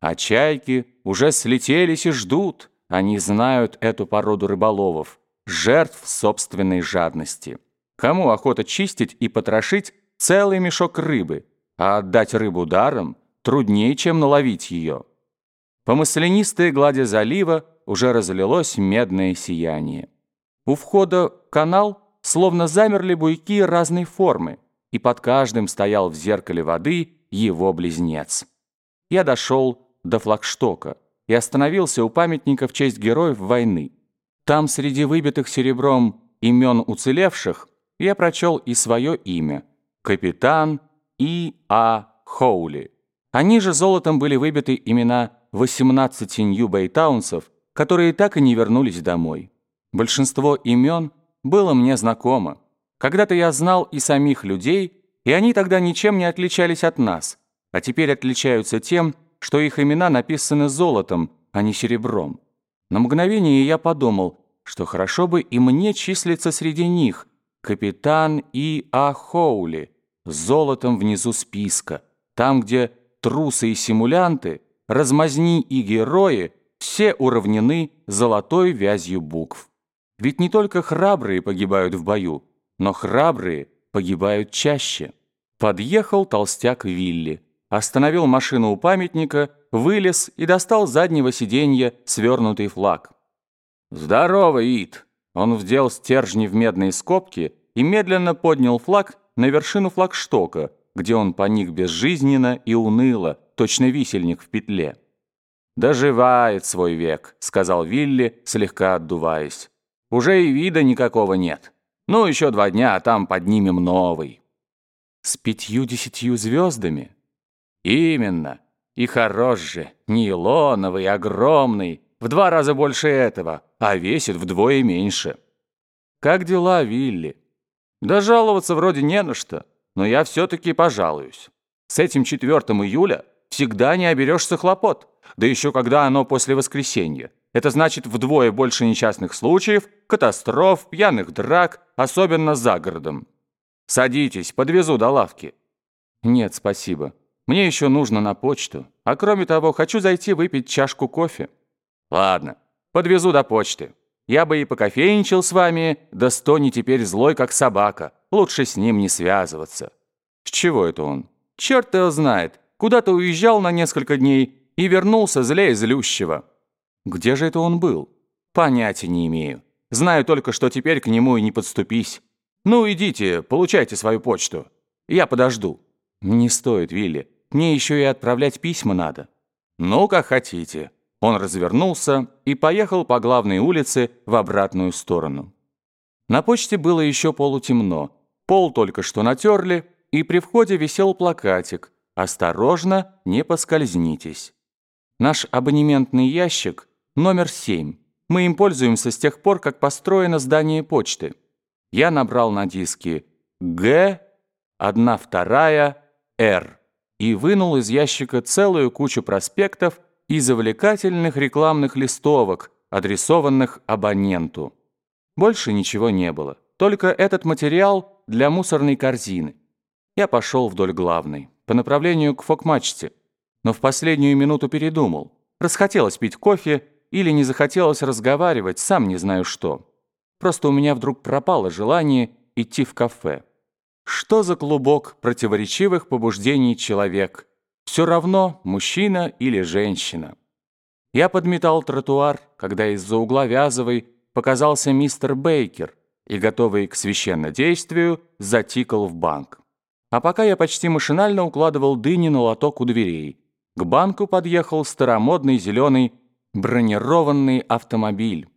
А чайки уже слетелись и ждут. Они знают эту породу рыболовов, жертв собственной жадности. Кому охота чистить и потрошить целый мешок рыбы, а отдать рыбу даром труднее, чем наловить ее. По маслянистой глади залива уже разлилось медное сияние. У входа в канал словно замерли буйки разной формы, и под каждым стоял в зеркале воды его близнец. Я дошел до флагштока и остановился у памятника в честь героев войны. Там среди выбитых серебром имен уцелевших я прочел и свое имя – капитан И. А. Хоули. Они же золотом были выбиты имена 18 нью-бэйтаунсов, которые так и не вернулись домой. Большинство имен было мне знакомо. Когда-то я знал и самих людей, и они тогда ничем не отличались от нас, а теперь отличаются тем, что их имена написаны золотом, а не серебром. На мгновение я подумал, что хорошо бы и мне числиться среди них, капитан И. А. Хоули, с золотом внизу списка, там, где трусы и симулянты, размазни и герои все уравнены золотой вязью букв. Ведь не только храбрые погибают в бою, но храбрые погибают чаще. Подъехал толстяк Вилли, остановил машину у памятника, вылез и достал с заднего сиденья свернутый флаг. «Здорово, Ит!» Он вдел стержни в медные скобки и медленно поднял флаг на вершину флагштока, где он поник безжизненно и уныло, точно висельник в петле. «Доживает свой век», — сказал Вилли, слегка отдуваясь. «Уже и вида никакого нет. Ну, еще два дня, а там поднимем новый». «С пятью-десятью звездами?» «Именно. И хорош же, нейлоновый, огромный, в два раза больше этого, а весит вдвое меньше». «Как дела, Вилли?» «Да жаловаться вроде не на что, но я все-таки пожалуюсь. С этим 4 июля всегда не оберешься хлопот, да еще когда оно после воскресенья. Это значит вдвое больше несчастных случаев, катастроф, пьяных драк, особенно за городом. Садитесь, подвезу до лавки. Нет, спасибо. Мне еще нужно на почту. А кроме того, хочу зайти выпить чашку кофе. Ладно, подвезу до почты. Я бы и покофейничал с вами, да Стони теперь злой, как собака. Лучше с ним не связываться. С чего это он? Черт его знает. Куда-то уезжал на несколько дней и вернулся злее злющего. Где же это он был? Понятия не имею. Знаю только, что теперь к нему и не подступись. Ну, идите, получайте свою почту. Я подожду. Не стоит, Вилли. Мне еще и отправлять письма надо. Ну, как хотите. Он развернулся и поехал по главной улице в обратную сторону. На почте было еще полутемно. Пол только что натерли, и при входе висел плакатик «Осторожно, не поскользнитесь». Наш абонементный ящик номер 7. Мы им пользуемся с тех пор, как построено здание почты. Я набрал на диске «Г», «одна вторая», «Р» и вынул из ящика целую кучу проспектов и завлекательных рекламных листовок, адресованных абоненту. Больше ничего не было, только этот материал для мусорной корзины. Я пошел вдоль главной по направлению к фокмачте, но в последнюю минуту передумал. Расхотелось пить кофе или не захотелось разговаривать, сам не знаю что. Просто у меня вдруг пропало желание идти в кафе. Что за клубок противоречивых побуждений человек? Все равно, мужчина или женщина. Я подметал тротуар, когда из-за угла Вязовой показался мистер Бейкер и, готовый к священнодействию, затикал в банк. А пока я почти машинально укладывал дыни на лоток у дверей, к банку подъехал старомодный зеленый бронированный автомобиль.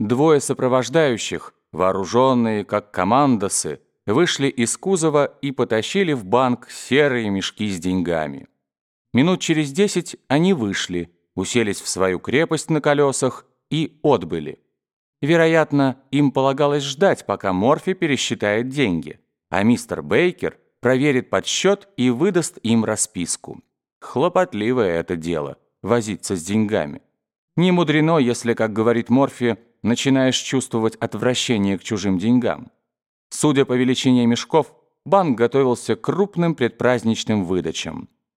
Двое сопровождающих, вооруженные как командосы, вышли из кузова и потащили в банк серые мешки с деньгами. Минут через десять они вышли, уселись в свою крепость на колесах и отбыли. Вероятно, им полагалось ждать, пока Морфи пересчитает деньги, а мистер Бейкер – проверит подсчет и выдаст им расписку. Хлопотливое это дело – возиться с деньгами. Не мудрено, если, как говорит Морфи, начинаешь чувствовать отвращение к чужим деньгам. Судя по величине мешков, банк готовился к крупным предпраздничным выдачам.